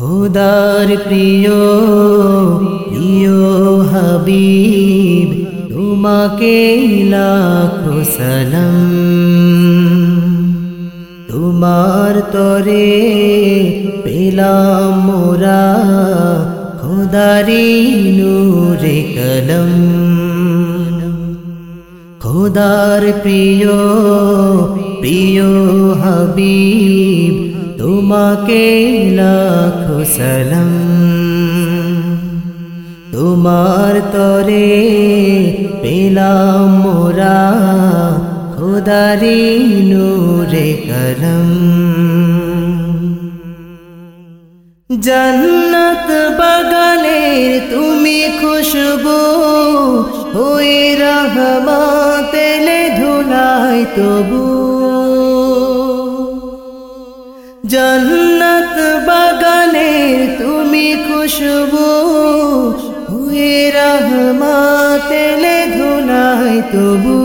খোদার প্রিয় প্রিয় হাবিব, তোমাকে লাখো সালাম। তোমার তরে পেলাম মোরা খোদারি নূরে কলম। খোদার প্রিয় প্রিয় হাবিব তোমাকে লাখো সালাম। তোমার তরে পেলাম মোরা খোদারি নূরে কলম। জন্নত বাগানের তুমি খুশবু হয়ে রহমাতেলে ধুলাই তবু জন্নত বাগানের তুমি খুশবু হয়ে রহমাতেলে ধুলাই তবু।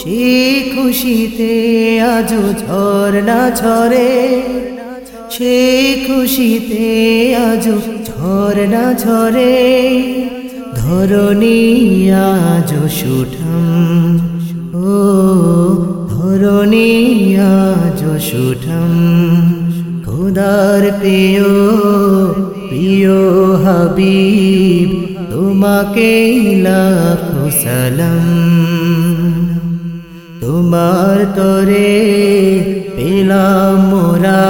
সে খুশিতে আজো ঝর্ণা ঝরে, সে খুশিতে আজো ঝর্ণা ঝরে। ধরণী আজো সুঠম, ও ধরণী সুঠম খোদার প্রিয় প্রিয় হাবিব তোমাকে লাখো তোমার তরে পেলাম মোরা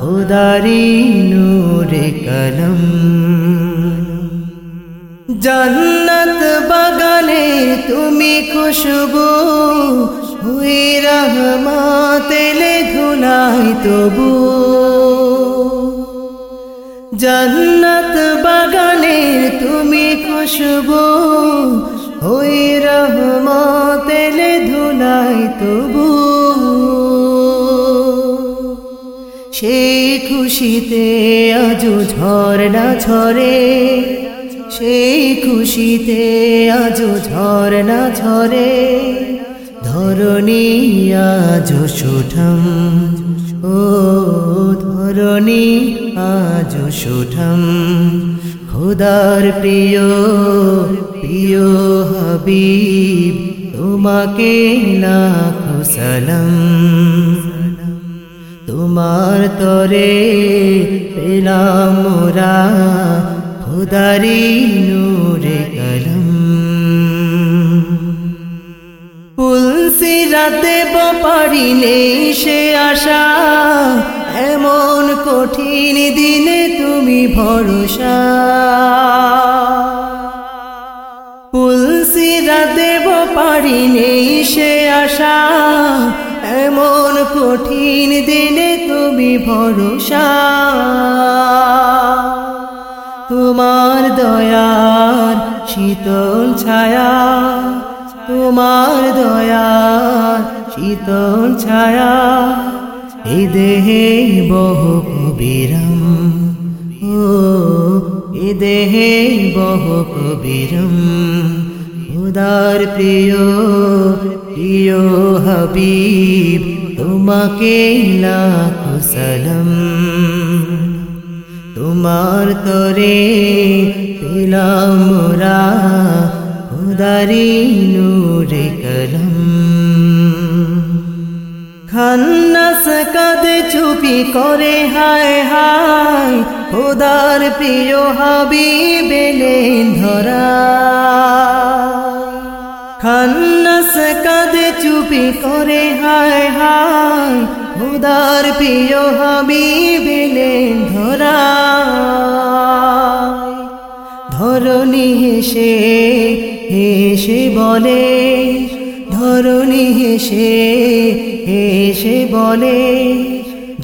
খোদারি নূরে কলম। জন্নত বাগানে তুমি খুশবু হুই রহমাতেলে ধুলাই তবু। জন্নত বাগানের তুমি খুশবু। হই রহমতেলে ধুলাই তবু। সেই খুশিতে আজো ঝর্ণা ঝরে। সেই খুশিতে আজো ঝর্ণা ঝরে। ধরণী আজো সুঠম। ও ধরণী আজো সুঠম। খোদার প্রিয় প্রিয় হাবিব, তোমাকে লাখো সালাম। তোমার তরে পেলাম মোরা খোদারি নূরে কলম। তুলসি রাতে পারি নেই সে আশা। এমন কঠিন দিনে তুমি ভরসা। তুলসি রাতে পারি নেই সে আশা। এমন কঠিন দিনে তুমি ভরসা। তোমার দয়ার শীতল ছায়া তোমার দয়ার শীতল ছায়া, এই দেহে বহু কবিরম। ও, এ দেহে বহু কবিরম। উদার প্রিয় প্রিয় হাবিব, তোমাকে লাখো সালাম। তোমার তরে পেলাম মোরা উদারি নূরে কলম। খান্নাস কাঁদে চুপি করে, হায় হায়, খোদার প্রিয় হাবিবেলেন ধরা খান্নাস কাঁদে চুপি করে, হায় হায়, খোদার প্রিয় হাবিবেলেন ধরা ধরণী হেসে হেসে বলে ধরণী হেসে হেসে বলে,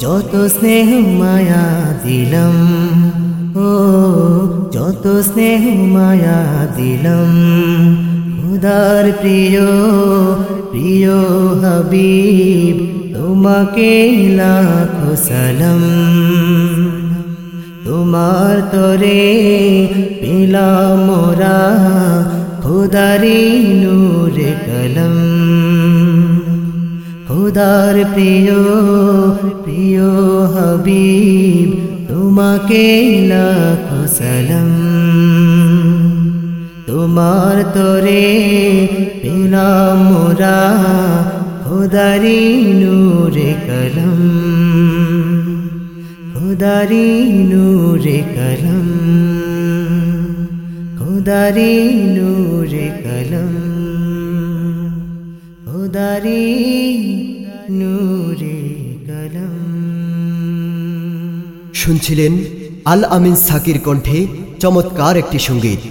যত স্নেহ মায়া দিলাম, ও যত স্নেহ মায়া দিলাম উদার প্রিয় প্রিয় হাবিব, তোমাকে লাখো তোমার তরে পেলাম মোরা খোদারি নূরে কলম। খোদার প্রিয় প্রিয় হাবিব, তোমাকে লাখো সালাম। তোমার তরে পেলাম মোরা নূরে কলম। খোদারি নূরে কলম। খোদারি নূরে কলম উদারি নূরে কলম। শুনছিলেন আল আমিন সাকির কণ্ঠে চমৎকার একটি সংগীত।